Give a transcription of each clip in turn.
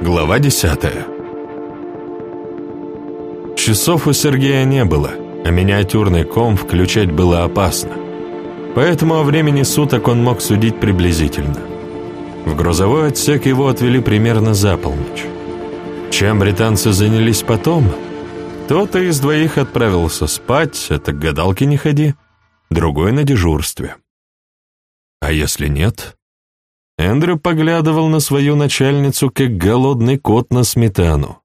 Глава десятая Часов у Сергея не было, а миниатюрный ком включать было опасно. Поэтому о времени суток он мог судить приблизительно. В грузовой отсек его отвели примерно за полночь. Чем британцы занялись потом? Кто-то из двоих отправился спать, это к гадалке не ходи, другой на дежурстве. А если нет? Эндрю поглядывал на свою начальницу, как голодный кот на сметану.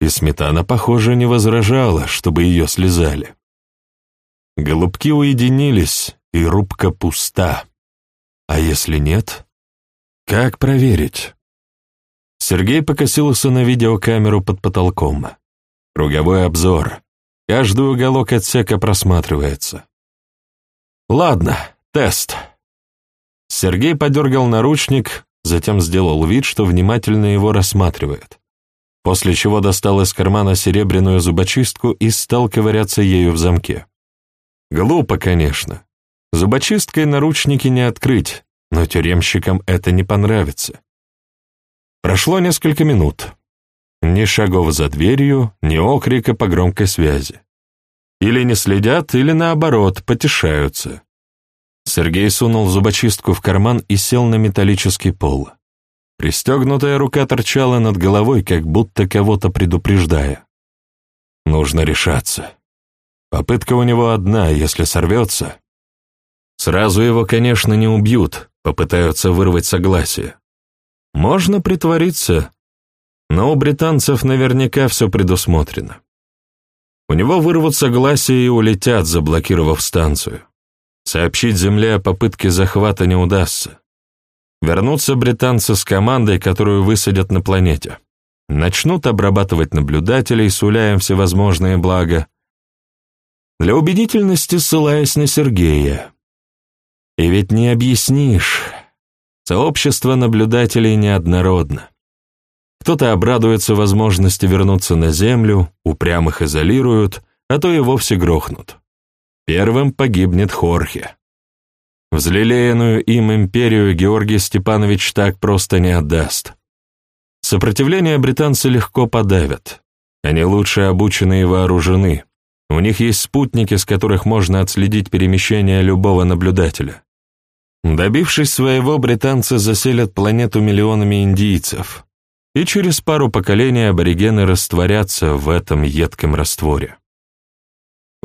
И сметана, похоже, не возражала, чтобы ее слезали. Голубки уединились, и рубка пуста. А если нет? Как проверить? Сергей покосился на видеокамеру под потолком. Круговой обзор. Каждый уголок отсека просматривается. Ладно, тест. Сергей подергал наручник, затем сделал вид, что внимательно его рассматривает, после чего достал из кармана серебряную зубочистку и стал ковыряться ею в замке. Глупо, конечно. Зубочисткой наручники не открыть, но тюремщикам это не понравится. Прошло несколько минут. Ни шагов за дверью, ни окрика по громкой связи. Или не следят, или наоборот, потешаются. Сергей сунул зубочистку в карман и сел на металлический пол. Пристегнутая рука торчала над головой, как будто кого-то предупреждая. Нужно решаться. Попытка у него одна, если сорвется. Сразу его, конечно, не убьют, попытаются вырвать согласие. Можно притвориться, но у британцев наверняка все предусмотрено. У него вырвут согласие и улетят, заблокировав станцию. Сообщить Земле о попытке захвата не удастся. Вернутся британцы с командой, которую высадят на планете. Начнут обрабатывать наблюдателей, суляя им всевозможные блага. Для убедительности ссылаясь на Сергея. И ведь не объяснишь. Сообщество наблюдателей неоднородно. Кто-то обрадуется возможности вернуться на Землю, упрямых изолируют, а то и вовсе грохнут. Первым погибнет Хорхе. Взлелеянную им империю Георгий Степанович так просто не отдаст. Сопротивление британцы легко подавят. Они лучше обучены и вооружены. У них есть спутники, с которых можно отследить перемещение любого наблюдателя. Добившись своего, британцы заселят планету миллионами индийцев, и через пару поколений аборигены растворятся в этом едком растворе.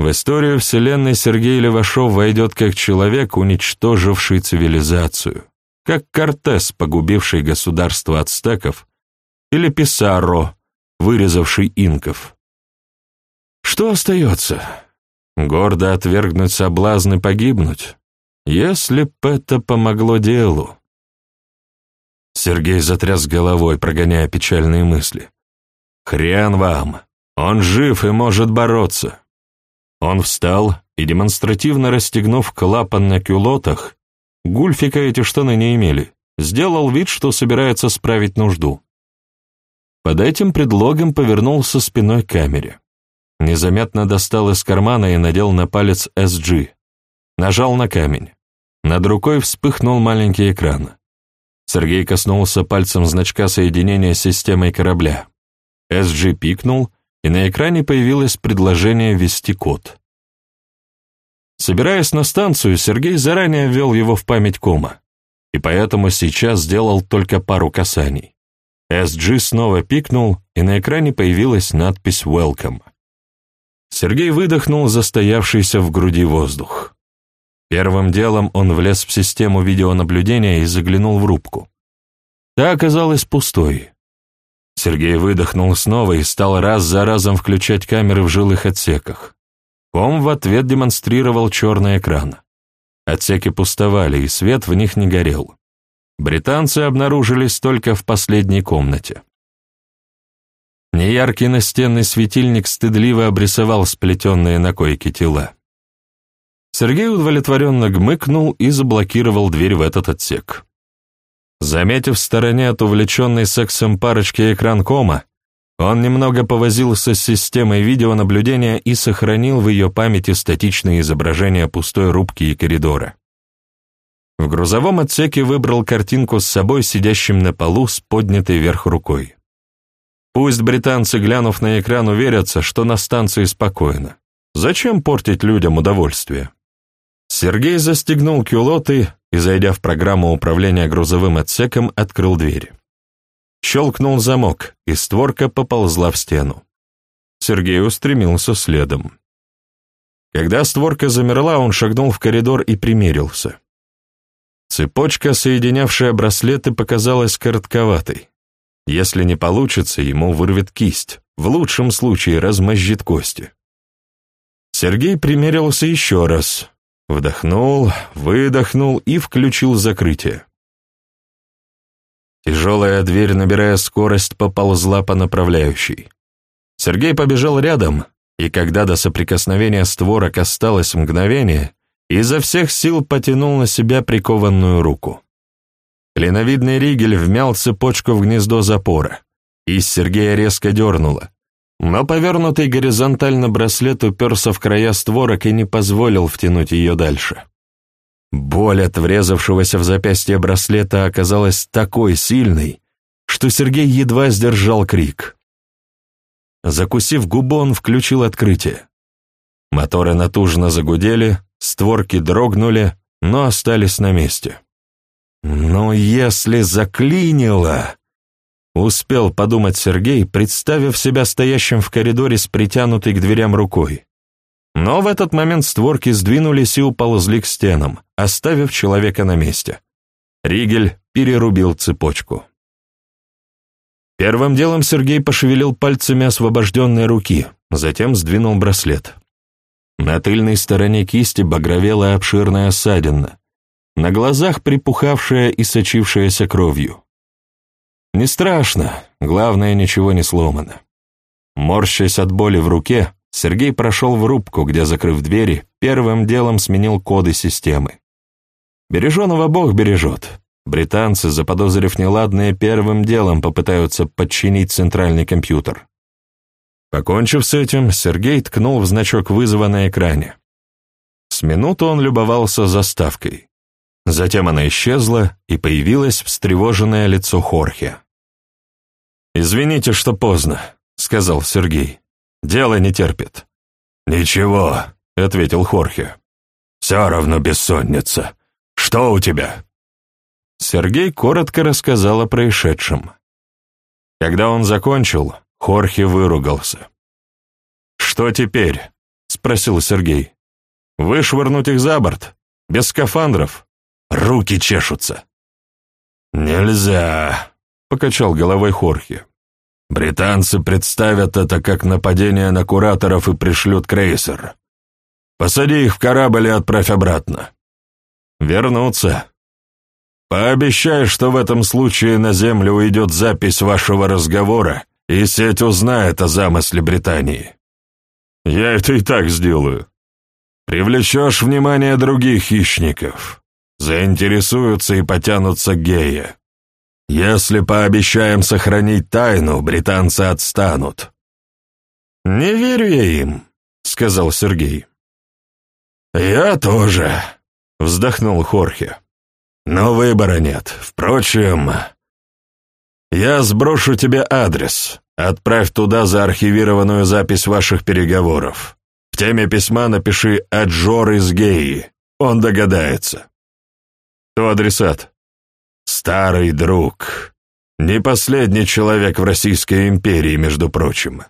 В историю Вселенной Сергей Левашов войдет как человек, уничтоживший цивилизацию, как Кортес, погубивший государство ацтеков, или Писарро, вырезавший инков. Что остается? Гордо отвергнуть соблазн и погибнуть? Если б это помогло делу. Сергей затряс головой, прогоняя печальные мысли. «Хрен вам! Он жив и может бороться!» Он встал и, демонстративно расстегнув клапан на кюлотах, гульфика эти штаны не имели, сделал вид, что собирается справить нужду. Под этим предлогом повернулся спиной к камере. Незаметно достал из кармана и надел на палец SG. Нажал на камень. Над рукой вспыхнул маленький экран. Сергей коснулся пальцем значка соединения с системой корабля. SG пикнул, и на экране появилось предложение ввести код. Собираясь на станцию, Сергей заранее ввел его в память кома, и поэтому сейчас сделал только пару касаний. SG снова пикнул, и на экране появилась надпись «Welcome». Сергей выдохнул застоявшийся в груди воздух. Первым делом он влез в систему видеонаблюдения и заглянул в рубку. Та оказалась пустой. Сергей выдохнул снова и стал раз за разом включать камеры в жилых отсеках. Ком в ответ демонстрировал черный экран. Отсеки пустовали, и свет в них не горел. Британцы обнаружились только в последней комнате. Неяркий настенный светильник стыдливо обрисовал сплетенные на койке тела. Сергей удовлетворенно гмыкнул и заблокировал дверь в этот отсек. Заметив в стороне от увлеченной сексом парочки экран кома, он немного повозился с системой видеонаблюдения и сохранил в ее памяти статичные изображения пустой рубки и коридора. В грузовом отсеке выбрал картинку с собой, сидящим на полу с поднятой вверх рукой. Пусть британцы, глянув на экран, уверятся, что на станции спокойно. Зачем портить людям удовольствие? Сергей застегнул кюлоты и, зайдя в программу управления грузовым отсеком, открыл дверь. Щелкнул замок, и створка поползла в стену. Сергей устремился следом. Когда створка замерла, он шагнул в коридор и примерился. Цепочка, соединявшая браслеты, показалась коротковатой. Если не получится, ему вырвет кисть, в лучшем случае размозжит кости. Сергей примерился еще раз, вдохнул, выдохнул и включил закрытие. Тяжелая дверь, набирая скорость, поползла по направляющей. Сергей побежал рядом, и когда до соприкосновения створок осталось мгновение, изо всех сил потянул на себя прикованную руку. Клиновидный ригель вмял цепочку в гнездо запора, и Сергея резко дернуло, но повернутый горизонтально браслет уперся в края створок и не позволил втянуть ее дальше. Боль от врезавшегося в запястье браслета оказалась такой сильной, что Сергей едва сдержал крик. Закусив губу, он включил открытие. Моторы натужно загудели, створки дрогнули, но остались на месте. «Но если заклинило...» Успел подумать Сергей, представив себя стоящим в коридоре с притянутой к дверям рукой. Но в этот момент створки сдвинулись и уползли к стенам, оставив человека на месте. Ригель перерубил цепочку. Первым делом Сергей пошевелил пальцами освобожденной руки, затем сдвинул браслет. На тыльной стороне кисти багровела обширная ссадина, на глазах припухавшая и сочившаяся кровью. Не страшно, главное, ничего не сломано. Морщась от боли в руке, Сергей прошел в рубку, где, закрыв двери, первым делом сменил коды системы. Береженого Бог бережет. Британцы, заподозрив неладное, первым делом попытаются подчинить центральный компьютер. Покончив с этим, Сергей ткнул в значок вызова на экране. С минуту он любовался заставкой. Затем она исчезла, и появилось встревоженное лицо Хорхе. «Извините, что поздно», — сказал Сергей. «Дело не терпит». «Ничего», — ответил Хорхе. «Все равно бессонница. Что у тебя?» Сергей коротко рассказал о происшедшем. Когда он закончил, Хорхе выругался. «Что теперь?» — спросил Сергей. «Вышвырнуть их за борт? Без скафандров?» Руки чешутся. «Нельзя», — покачал головой Хорхе. «Британцы представят это как нападение на кураторов и пришлют крейсер. Посади их в корабль и отправь обратно». «Вернуться», Пообещай, что в этом случае на Землю уйдет запись вашего разговора, и сеть узнает о замысле Британии. Я это и так сделаю. Привлечешь внимание других хищников заинтересуются и потянутся к гея. Если пообещаем сохранить тайну, британцы отстанут». «Не верю я им», — сказал Сергей. «Я тоже», — вздохнул Хорхе. «Но выбора нет. Впрочем, я сброшу тебе адрес. Отправь туда заархивированную запись ваших переговоров. В теме письма напиши «Аджор из Геи». Он догадается. Кто адресат? Старый друг. Не последний человек в Российской империи, между прочим.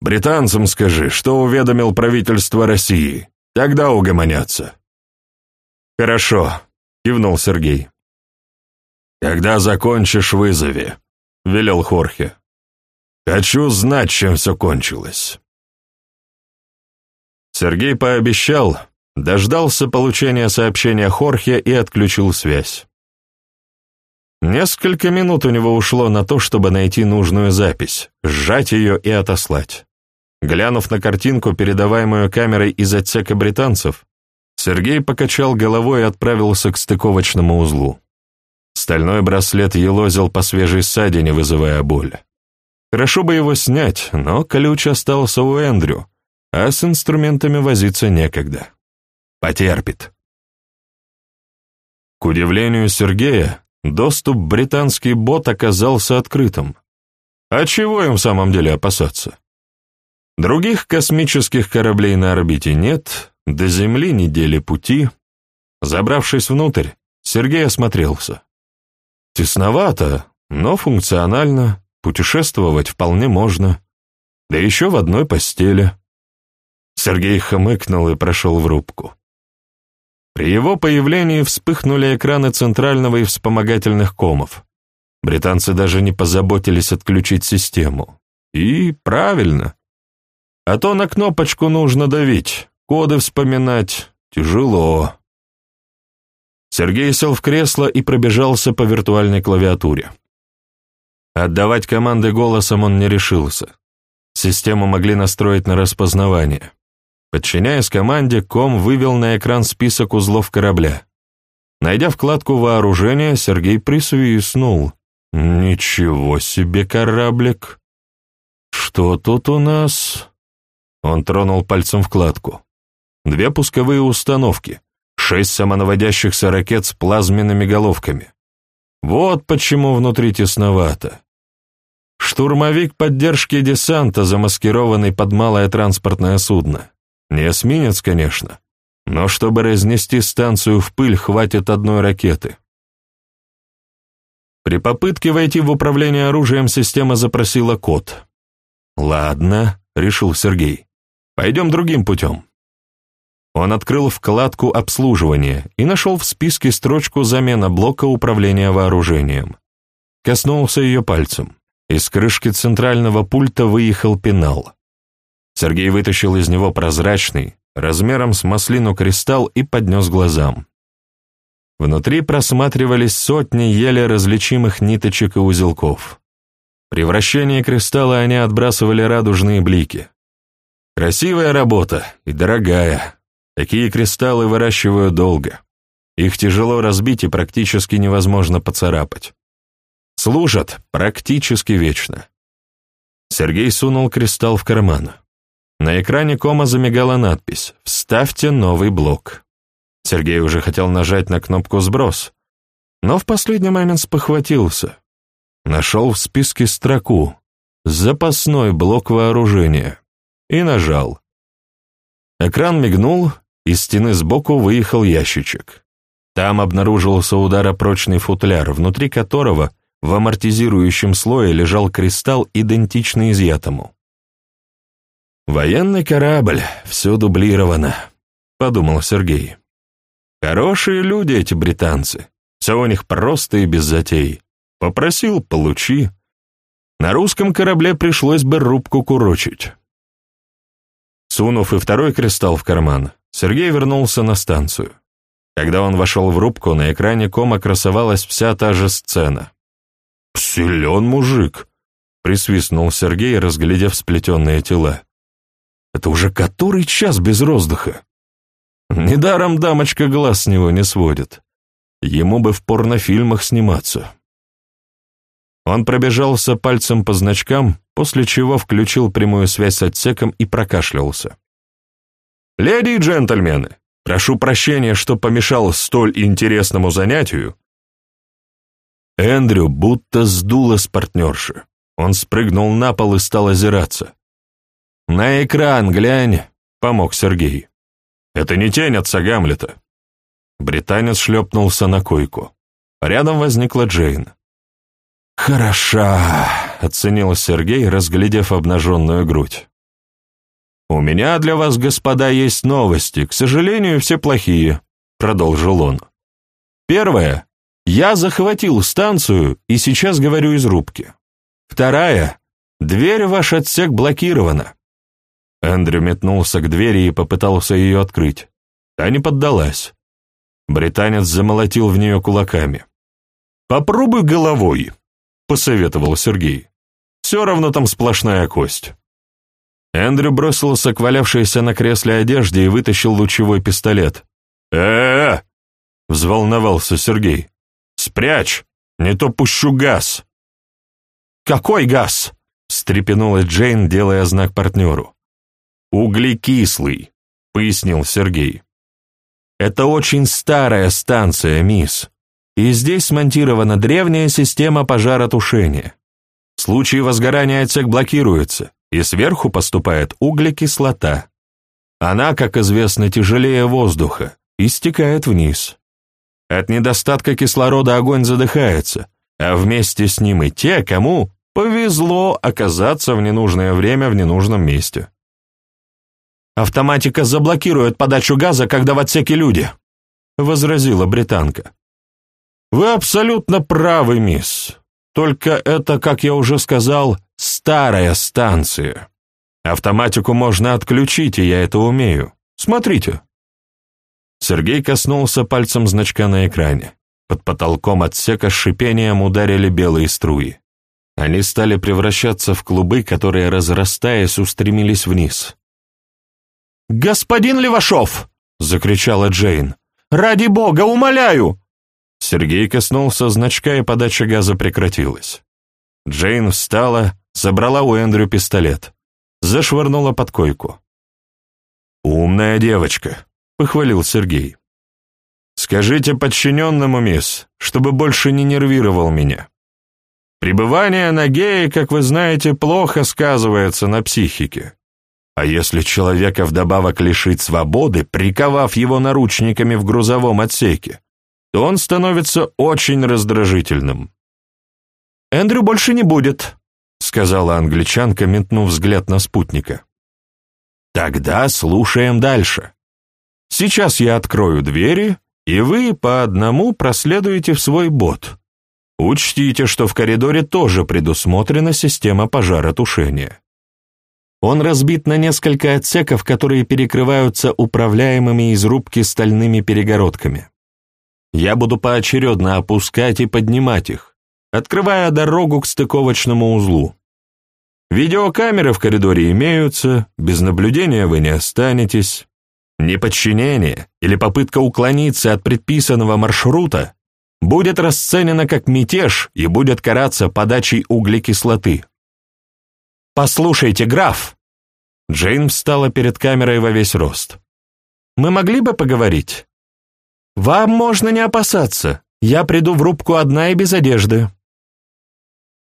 Британцам скажи, что уведомил правительство России. Тогда угомонятся. Хорошо, кивнул Сергей. Когда закончишь, вызови, велел Хорхе. Хочу знать, чем все кончилось. Сергей пообещал, Дождался получения сообщения Хорхе и отключил связь. Несколько минут у него ушло на то, чтобы найти нужную запись, сжать ее и отослать. Глянув на картинку, передаваемую камерой из отсека британцев, Сергей покачал головой и отправился к стыковочному узлу. Стальной браслет елозил по свежей ссадине, вызывая боль. Хорошо бы его снять, но ключ остался у Эндрю, а с инструментами возиться некогда. Потерпит. К удивлению Сергея, доступ британский бот оказался открытым. А чего им в самом деле опасаться? Других космических кораблей на орбите нет, до Земли недели пути. Забравшись внутрь, Сергей осмотрелся. Тесновато, но функционально, путешествовать вполне можно. Да еще в одной постели. Сергей хмыкнул и прошел в рубку. При его появлении вспыхнули экраны центрального и вспомогательных комов. Британцы даже не позаботились отключить систему. И правильно. А то на кнопочку нужно давить, коды вспоминать тяжело. Сергей сел в кресло и пробежался по виртуальной клавиатуре. Отдавать команды голосом он не решился. Систему могли настроить на распознавание. Подчиняясь команде, ком вывел на экран список узлов корабля. Найдя вкладку вооружения, Сергей присвистнул. «Ничего себе кораблик! Что тут у нас?» Он тронул пальцем вкладку. Две пусковые установки, шесть самонаводящихся ракет с плазменными головками. Вот почему внутри тесновато. Штурмовик поддержки десанта, замаскированный под малое транспортное судно. Не эсминец, конечно, но чтобы разнести станцию в пыль, хватит одной ракеты. При попытке войти в управление оружием система запросила код. «Ладно», — решил Сергей, — «пойдем другим путем». Он открыл вкладку «Обслуживание» и нашел в списке строчку «Замена блока управления вооружением». Коснулся ее пальцем. Из крышки центрального пульта выехал пенал. Сергей вытащил из него прозрачный, размером с маслину кристалл и поднес глазам. Внутри просматривались сотни еле различимых ниточек и узелков. При вращении кристалла они отбрасывали радужные блики. Красивая работа и дорогая. Такие кристаллы выращивают долго. Их тяжело разбить и практически невозможно поцарапать. Служат практически вечно. Сергей сунул кристалл в карман. На экране кома замигала надпись «Вставьте новый блок». Сергей уже хотел нажать на кнопку «Сброс», но в последний момент спохватился. Нашел в списке строку «Запасной блок вооружения» и нажал. Экран мигнул, из стены сбоку выехал ящичек. Там обнаружился ударопрочный футляр, внутри которого в амортизирующем слое лежал кристалл, идентичный изъятому. «Военный корабль, все дублировано», — подумал Сергей. «Хорошие люди эти британцы, все у них просто и без затей. Попросил — получи. На русском корабле пришлось бы рубку курочить». Сунув и второй кристалл в карман, Сергей вернулся на станцию. Когда он вошел в рубку, на экране кома красовалась вся та же сцена. «Силен мужик», — присвистнул Сергей, разглядев сплетенные тела. Это уже который час без роздыха. Недаром дамочка глаз с него не сводит. Ему бы в порнофильмах сниматься. Он пробежался пальцем по значкам, после чего включил прямую связь с отсеком и прокашлялся. «Леди и джентльмены, прошу прощения, что помешал столь интересному занятию». Эндрю будто сдуло с партнерши. Он спрыгнул на пол и стал озираться. «На экран глянь», — помог Сергей. «Это не тень отца Гамлета». Британец шлепнулся на койку. Рядом возникла Джейн. «Хороша», — оценил Сергей, разглядев обнаженную грудь. «У меня для вас, господа, есть новости, к сожалению, все плохие», — продолжил он. «Первое. Я захватил станцию и сейчас говорю из рубки. Вторая. Дверь в ваш отсек блокирована. Эндрю метнулся к двери и попытался ее открыть. Та не поддалась. Британец замолотил в нее кулаками. «Попробуй головой», — посоветовал Сергей. «Все равно там сплошная кость». Эндрю бросился к валявшейся на кресле одежде и вытащил лучевой пистолет. э э взволновался Сергей. «Спрячь, не то пущу газ». «Какой газ?» — встрепенулась Джейн, делая знак партнеру. «Углекислый», — пояснил Сергей. «Это очень старая станция, мисс, и здесь смонтирована древняя система пожаротушения. случае возгорания отсек блокируется, и сверху поступает углекислота. Она, как известно, тяжелее воздуха и стекает вниз. От недостатка кислорода огонь задыхается, а вместе с ним и те, кому повезло оказаться в ненужное время в ненужном месте. «Автоматика заблокирует подачу газа, когда в отсеке люди», — возразила британка. «Вы абсолютно правы, мисс. Только это, как я уже сказал, старая станция. Автоматику можно отключить, и я это умею. Смотрите». Сергей коснулся пальцем значка на экране. Под потолком отсека с шипением ударили белые струи. Они стали превращаться в клубы, которые, разрастаясь, устремились вниз. «Господин Левашов!» — закричала Джейн. «Ради бога, умоляю!» Сергей коснулся значка, и подача газа прекратилась. Джейн встала, забрала у Эндрю пистолет, зашвырнула под койку. «Умная девочка», — похвалил Сергей. «Скажите подчиненному, мисс, чтобы больше не нервировал меня. Пребывание на гее, как вы знаете, плохо сказывается на психике. А если человека вдобавок лишить свободы, приковав его наручниками в грузовом отсеке, то он становится очень раздражительным. «Эндрю больше не будет», — сказала англичанка, метнув взгляд на спутника. «Тогда слушаем дальше. Сейчас я открою двери, и вы по одному проследуете в свой бот. Учтите, что в коридоре тоже предусмотрена система пожаротушения. Он разбит на несколько отсеков, которые перекрываются управляемыми из рубки стальными перегородками. Я буду поочередно опускать и поднимать их, открывая дорогу к стыковочному узлу. Видеокамеры в коридоре имеются, без наблюдения вы не останетесь. Неподчинение или попытка уклониться от предписанного маршрута будет расценено как мятеж и будет караться подачей углекислоты. «Послушайте, граф!» Джейн встала перед камерой во весь рост. «Мы могли бы поговорить?» «Вам можно не опасаться. Я приду в рубку одна и без одежды».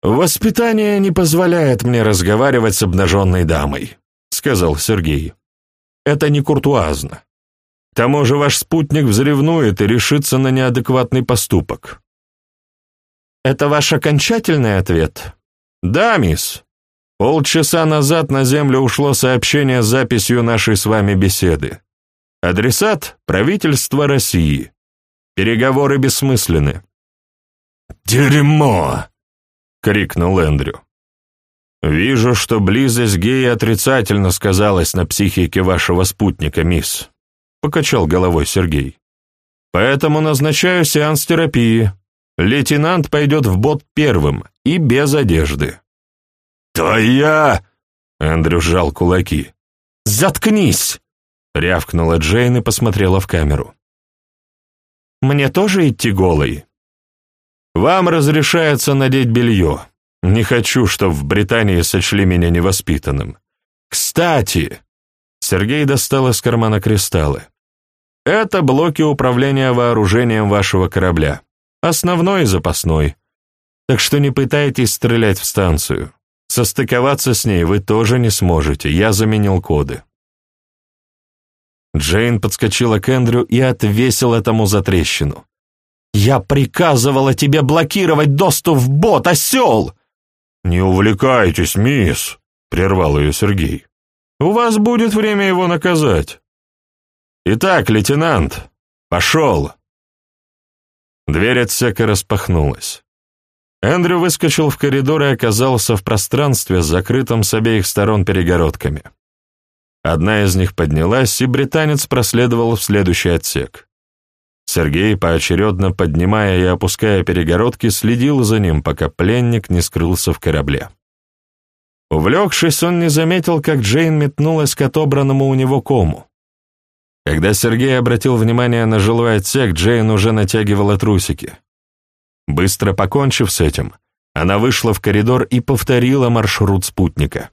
«Воспитание не позволяет мне разговаривать с обнаженной дамой», — сказал Сергей. «Это не куртуазно. К тому же ваш спутник взревнует и решится на неадекватный поступок». «Это ваш окончательный ответ?» «Да, мисс. Полчаса назад на Землю ушло сообщение с записью нашей с вами беседы. Адресат — правительство России. Переговоры бессмысленны. «Дерьмо!» — крикнул Эндрю. «Вижу, что близость гея отрицательно сказалась на психике вашего спутника, мисс», — покачал головой Сергей. «Поэтому назначаю сеанс терапии. Лейтенант пойдет в бот первым и без одежды». «Твоя!» — Эндрю сжал кулаки. «Заткнись!» — рявкнула Джейн и посмотрела в камеру. «Мне тоже идти голой?» «Вам разрешается надеть белье. Не хочу, чтобы в Британии сочли меня невоспитанным. Кстати...» Сергей достал из кармана кристаллы. «Это блоки управления вооружением вашего корабля. Основной и запасной. Так что не пытайтесь стрелять в станцию. Состыковаться с ней вы тоже не сможете, я заменил коды. Джейн подскочила к Эндрю и отвесила этому за трещину. «Я приказывала тебе блокировать доступ в бот, осел!» «Не увлекайтесь, мисс», — прервал ее Сергей. «У вас будет время его наказать». «Итак, лейтенант, пошел!» Дверь отсека распахнулась. Эндрю выскочил в коридор и оказался в пространстве, закрытом с обеих сторон перегородками. Одна из них поднялась, и британец проследовал в следующий отсек. Сергей, поочередно поднимая и опуская перегородки, следил за ним, пока пленник не скрылся в корабле. Увлекшись, он не заметил, как Джейн метнулась к отобранному у него кому. Когда Сергей обратил внимание на жилой отсек, Джейн уже натягивала трусики. Быстро покончив с этим, она вышла в коридор и повторила маршрут спутника.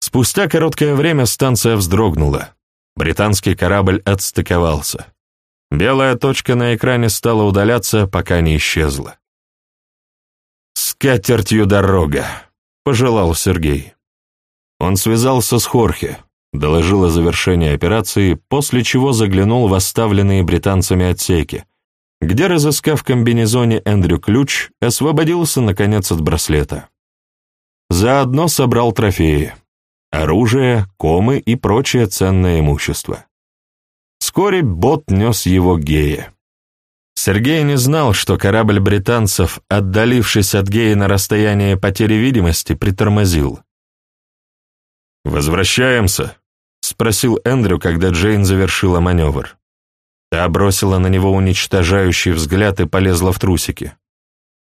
Спустя короткое время станция вздрогнула. Британский корабль отстыковался. Белая точка на экране стала удаляться, пока не исчезла. «С катертью дорога», — пожелал Сергей. Он связался с Хорхе, доложил о завершении операции, после чего заглянул в оставленные британцами отсеки, где, разыскав в комбинезоне Эндрю ключ, освободился, наконец, от браслета. Заодно собрал трофеи — оружие, комы и прочее ценное имущество. Вскоре бот нес его Гея. Сергей не знал, что корабль британцев, отдалившись от Геи на расстояние потери видимости, притормозил. «Возвращаемся?» — спросил Эндрю, когда Джейн завершила маневр. Та бросила на него уничтожающий взгляд и полезла в трусики.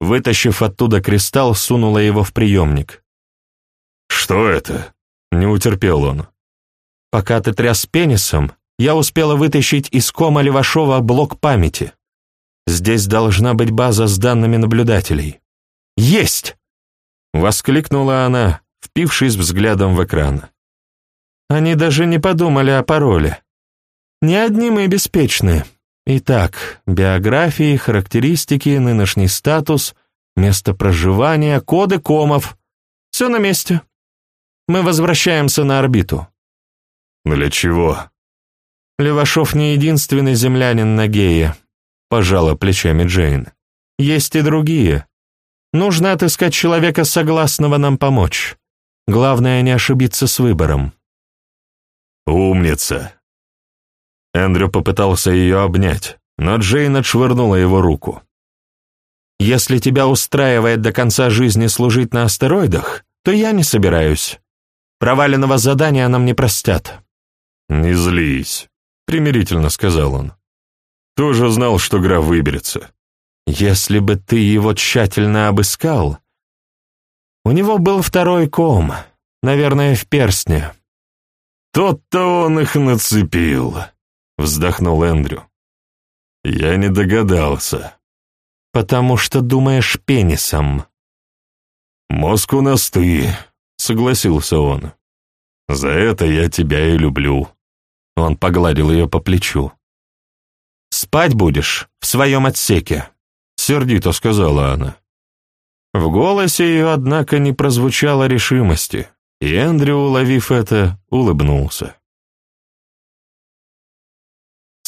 Вытащив оттуда кристалл, сунула его в приемник. «Что это?» — не утерпел он. «Пока ты тряс пенисом, я успела вытащить из кома Левашова блок памяти. Здесь должна быть база с данными наблюдателей». «Есть!» — воскликнула она, впившись взглядом в экран. Они даже не подумали о пароле. Не одни мы беспечны. Итак, биографии, характеристики, нынешний статус, место проживания, коды комов. Все на месте. Мы возвращаемся на орбиту. Для чего? Левашов не единственный землянин на Гее, пожала плечами Джейн. Есть и другие. Нужно отыскать человека, согласного нам помочь. Главное, не ошибиться с выбором. «Умница!» Эндрю попытался ее обнять, но Джейн отшвырнула его руку. «Если тебя устраивает до конца жизни служить на астероидах, то я не собираюсь. Проваленного задания нам не простят». «Не злись», — примирительно сказал он. «Тоже знал, что граф выберется». «Если бы ты его тщательно обыскал...» У него был второй ком, наверное, в перстне. «Тот-то он их нацепил», — вздохнул Эндрю. «Я не догадался». «Потому что думаешь пенисом». «Мозг у нас ты», — согласился он. «За это я тебя и люблю». Он погладил ее по плечу. «Спать будешь в своем отсеке», — сердито сказала она. В голосе ее, однако, не прозвучало решимости. И Эндрю, уловив это, улыбнулся.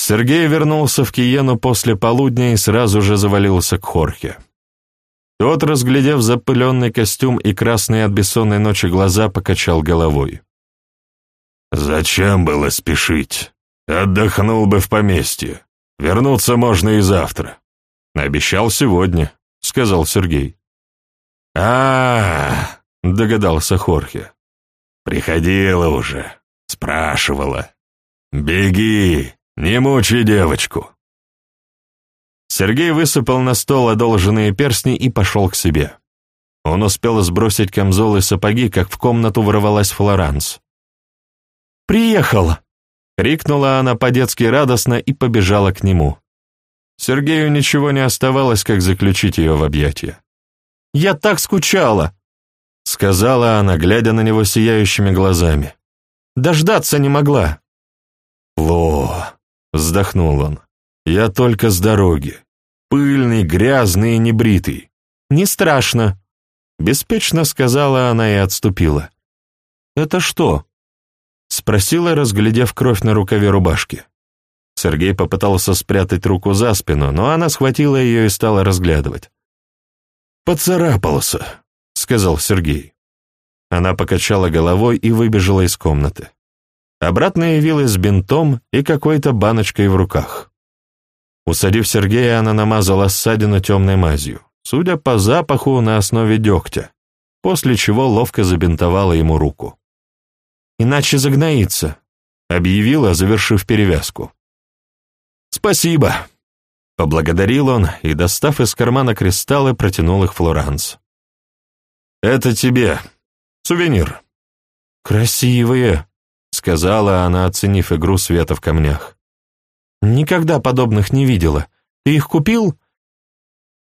Сергей вернулся в Киену после полудня и сразу же завалился к Хорхе. Тот, разглядев запыленный костюм и красные от бессонной ночи глаза, покачал головой. «Зачем было спешить? Отдохнул бы в поместье. Вернуться можно и завтра». «Обещал сегодня», — сказал Сергей. а, -а, -а догадался Хорхе. Приходила уже, спрашивала. «Беги, не мучай девочку!» Сергей высыпал на стол одолженные перстни и пошел к себе. Он успел сбросить камзол и сапоги, как в комнату ворвалась Флоранс. «Приехал!» — крикнула она по-детски радостно и побежала к нему. Сергею ничего не оставалось, как заключить ее в объятия. «Я так скучала!» — сказала она, глядя на него сияющими глазами. «Дождаться не могла». «Ло!» — вздохнул он. «Я только с дороги. Пыльный, грязный и небритый». «Не страшно», — беспечно сказала она и отступила. «Это что?» — спросила, разглядев кровь на рукаве рубашки. Сергей попытался спрятать руку за спину, но она схватила ее и стала разглядывать. «Поцарапался», сказал Сергей. Она покачала головой и выбежала из комнаты. Обратно явилась с бинтом и какой-то баночкой в руках. Усадив Сергея, она намазала ссадину темной мазью, судя по запаху, на основе дегтя, после чего ловко забинтовала ему руку. «Иначе загноится», — объявила, завершив перевязку. «Спасибо», — поблагодарил он и, достав из кармана кристаллы, протянул их Флоранс. «Это тебе. Сувенир». «Красивые», — сказала она, оценив игру света в камнях. «Никогда подобных не видела. Ты их купил?»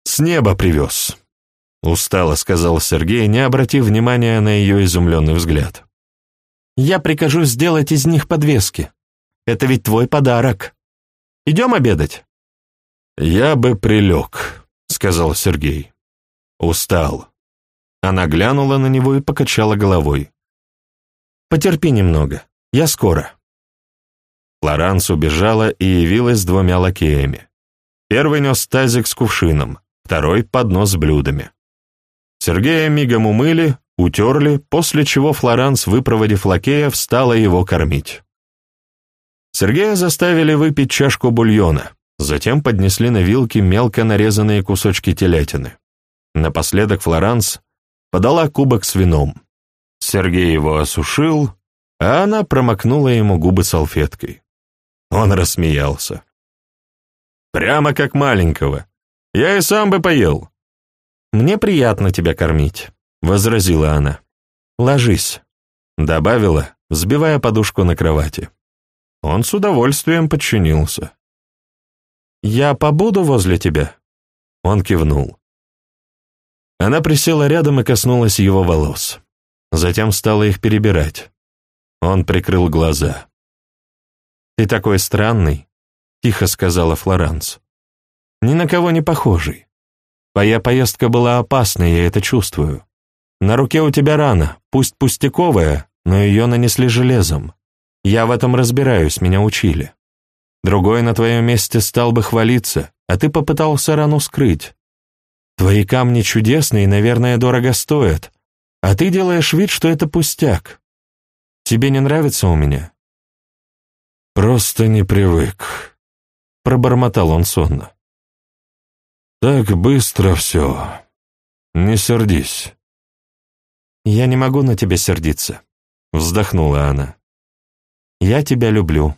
«С неба привез», — устало сказал Сергей, не обратив внимания на ее изумленный взгляд. «Я прикажу сделать из них подвески. Это ведь твой подарок. Идем обедать?» «Я бы прилег», — сказал Сергей. Устал. Она глянула на него и покачала головой. «Потерпи немного. Я скоро». Флоранс убежала и явилась с двумя лакеями. Первый нес тазик с кувшином, второй — поднос с блюдами. Сергея мигом умыли, утерли, после чего Флоранс, выпроводив лакея, встала его кормить. Сергея заставили выпить чашку бульона, затем поднесли на вилке мелко нарезанные кусочки телятины. Напоследок Флоранс подала кубок с вином. Сергей его осушил, а она промокнула ему губы салфеткой. Он рассмеялся. «Прямо как маленького. Я и сам бы поел». «Мне приятно тебя кормить», — возразила она. «Ложись», — добавила, взбивая подушку на кровати. Он с удовольствием подчинился. «Я побуду возле тебя?» Он кивнул. Она присела рядом и коснулась его волос. Затем стала их перебирать. Он прикрыл глаза. «Ты такой странный», — тихо сказала Флоранс. «Ни на кого не похожий. Твоя поездка была опасной, я это чувствую. На руке у тебя рана, пусть пустяковая, но ее нанесли железом. Я в этом разбираюсь, меня учили. Другой на твоем месте стал бы хвалиться, а ты попытался рану скрыть. Твои камни чудесные и, наверное, дорого стоят, а ты делаешь вид, что это пустяк. Тебе не нравится у меня?» «Просто не привык», — пробормотал он сонно. «Так быстро все. Не сердись». «Я не могу на тебя сердиться», — вздохнула она. «Я тебя люблю».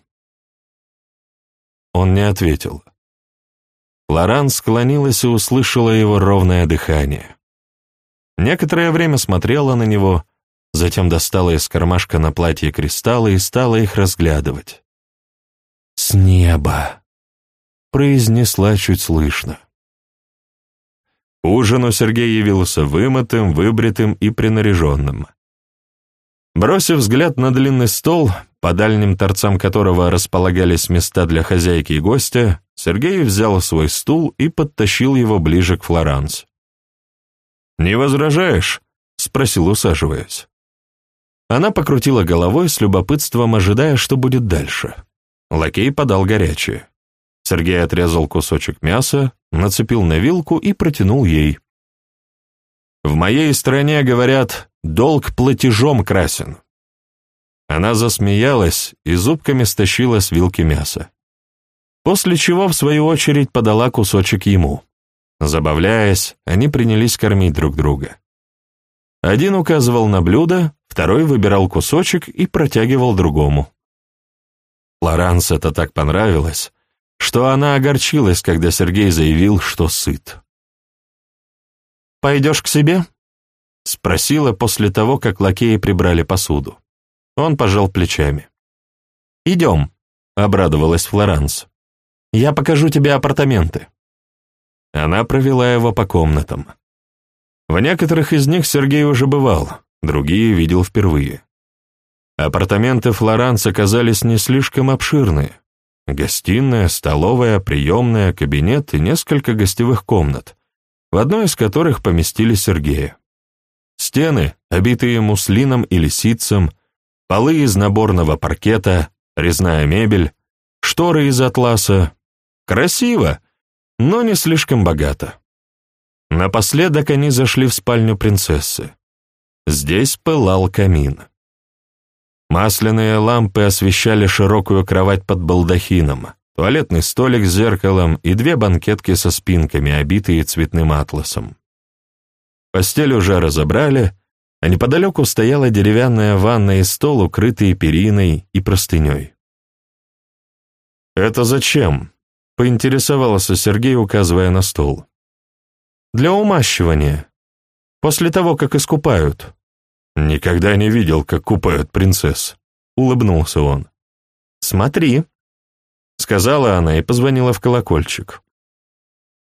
Он не ответил. Лоран склонилась и услышала его ровное дыхание. Некоторое время смотрела на него, затем достала из кармашка на платье кристаллы и стала их разглядывать. «С неба!» — произнесла чуть слышно. ужину Сергей явился вымытым, выбритым и принаряженным. Бросив взгляд на длинный стол, по дальним торцам которого располагались места для хозяйки и гостя, Сергей взял свой стул и подтащил его ближе к Флоранс. «Не возражаешь?» — спросил, усаживаясь. Она покрутила головой с любопытством, ожидая, что будет дальше. Лакей подал горячее. Сергей отрезал кусочек мяса, нацепил на вилку и протянул ей. «В моей стране, говорят, долг платежом красен». Она засмеялась и зубками стащила с вилки мясо. После чего, в свою очередь, подала кусочек ему. Забавляясь, они принялись кормить друг друга. Один указывал на блюдо, второй выбирал кусочек и протягивал другому. Лоранс это так понравилось, что она огорчилась, когда Сергей заявил, что сыт. «Пойдешь к себе?» — спросила после того, как лакеи прибрали посуду. Он пожал плечами. «Идем», — обрадовалась Флоранс. «Я покажу тебе апартаменты». Она провела его по комнатам. В некоторых из них Сергей уже бывал, другие видел впервые. Апартаменты Флоранс оказались не слишком обширные. Гостиная, столовая, приемная, кабинет и несколько гостевых комнат, в одной из которых поместили Сергея. Стены, обитые муслином или ситцем, полы из наборного паркета, резная мебель, шторы из атласа. Красиво, но не слишком богато. Напоследок они зашли в спальню принцессы. Здесь пылал камин. Масляные лампы освещали широкую кровать под балдахином, туалетный столик с зеркалом и две банкетки со спинками, обитые цветным атласом. Постель уже разобрали, а неподалеку стояла деревянная ванна и стол, укрытые периной и простыней. «Это зачем?» — поинтересовался Сергей, указывая на стол. «Для умащивания. После того, как искупают». «Никогда не видел, как купают принцесс», — улыбнулся он. «Смотри», — сказала она и позвонила в колокольчик.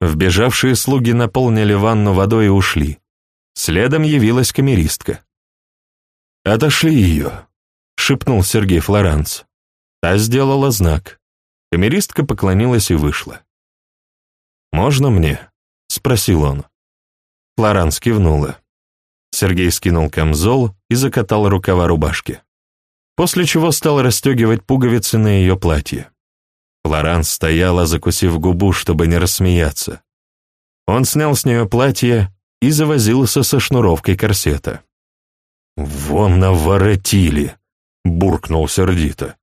Вбежавшие слуги наполнили ванну водой и ушли. Следом явилась камеристка. «Отошли ее», — шепнул Сергей Флоранс. Та сделала знак. Камеристка поклонилась и вышла. «Можно мне?» — спросил он. Флоранс кивнула. Сергей скинул камзол и закатал рукава рубашки. После чего стал расстегивать пуговицы на ее платье. Флоранс стояла, закусив губу, чтобы не рассмеяться. Он снял с нее платье и завозился со шнуровкой корсета. «Вон наворотили!» — буркнул сердито.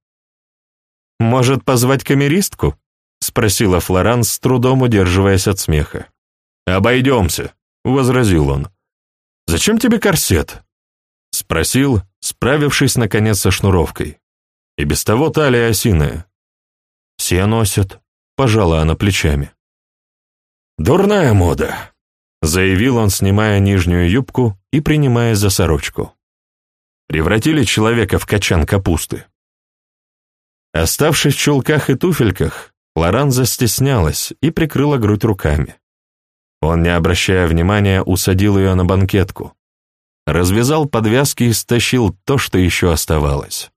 «Может, позвать камеристку?» — спросила Флоранс, с трудом удерживаясь от смеха. «Обойдемся», — возразил он. «Зачем тебе корсет?» — спросил, справившись, наконец, со шнуровкой. И без того талия осиная. «Все носят», — пожала она плечами. «Дурная мода», — заявил он, снимая нижнюю юбку и принимая за сорочку. Превратили человека в качан капусты. Оставшись в чулках и туфельках, Лоран застеснялась и прикрыла грудь руками. Он, не обращая внимания, усадил ее на банкетку. Развязал подвязки и стащил то, что еще оставалось.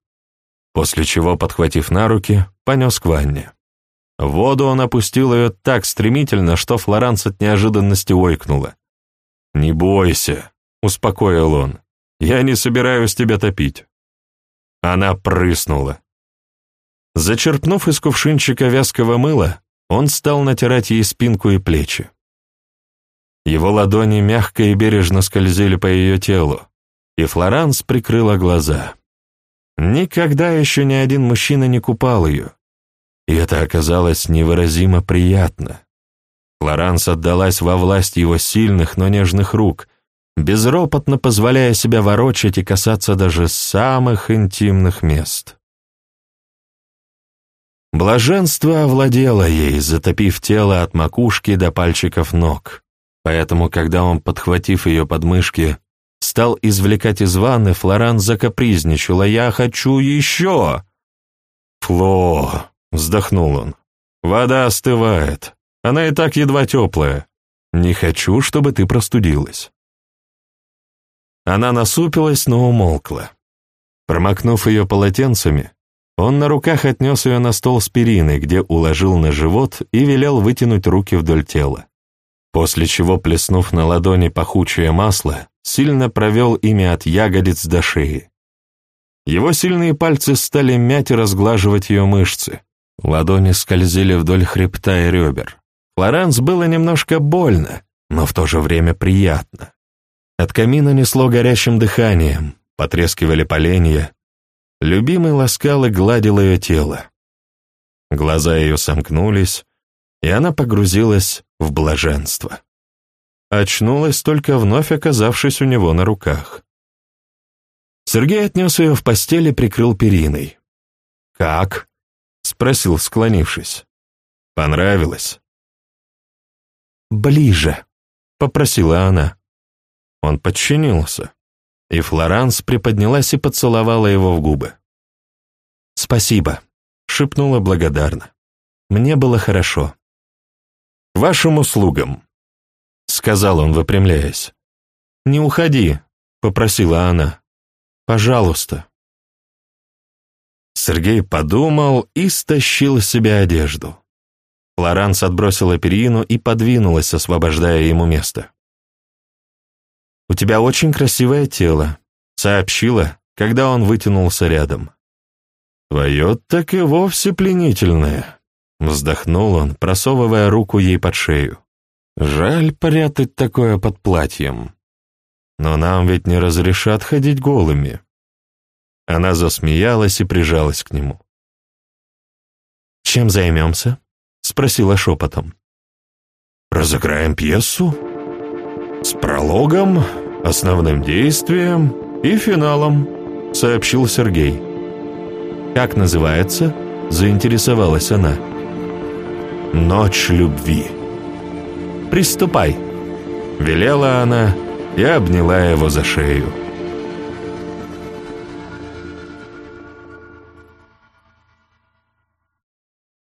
После чего, подхватив на руки, понес к ванне. В воду он опустил ее так стремительно, что Флоранс от неожиданности ойкнула. «Не бойся», — успокоил он, — «я не собираюсь тебя топить». Она прыснула. Зачерпнув из кувшинчика вязкого мыла, он стал натирать ей спинку и плечи. Его ладони мягко и бережно скользили по ее телу, и Флоранс прикрыла глаза. Никогда еще ни один мужчина не купал ее, и это оказалось невыразимо приятно. Флоранс отдалась во власть его сильных, но нежных рук, безропотно позволяя себя ворочать и касаться даже самых интимных мест. Блаженство овладело ей, затопив тело от макушки до пальчиков ног. Поэтому, когда он, подхватив ее подмышки, стал извлекать из ванны, Флоран закапризничала «Я хочу еще!» «Фло!» — вздохнул он. «Вода остывает. Она и так едва теплая. Не хочу, чтобы ты простудилась». Она насупилась, но умолкла. Промокнув ее полотенцами, он на руках отнес ее на стол с периной, где уложил на живот и велел вытянуть руки вдоль тела после чего, плеснув на ладони пахучее масло, сильно провел ими от ягодиц до шеи. Его сильные пальцы стали мять и разглаживать ее мышцы. Ладони скользили вдоль хребта и ребер. Флоранс было немножко больно, но в то же время приятно. От камина несло горячим дыханием, потрескивали поленья. Любимый ласкал и гладил ее тело. Глаза ее сомкнулись, и она погрузилась в блаженство. Очнулась только вновь оказавшись у него на руках. Сергей отнес ее в постель и прикрыл периной. «Как?» — спросил, склонившись. «Понравилось?» «Ближе», — попросила она. Он подчинился, и Флоранс приподнялась и поцеловала его в губы. «Спасибо», — шепнула благодарно. «Мне было хорошо» вашим услугам», — сказал он, выпрямляясь. «Не уходи», — попросила она. «Пожалуйста». Сергей подумал и стащил с себя одежду. Флоранс отбросила перину и подвинулась, освобождая ему место. «У тебя очень красивое тело», — сообщила, когда он вытянулся рядом. «Твое так и вовсе пленительное», Вздохнул он, просовывая руку ей под шею. Жаль прятать такое под платьем. Но нам ведь не разрешат ходить голыми. Она засмеялась и прижалась к нему. «Чем займемся?» — спросила шепотом. «Разыграем пьесу? С прологом, основным действием и финалом», — сообщил Сергей. «Как называется?» — заинтересовалась она. Ночь любви. «Приступай», — велела она и обняла его за шею.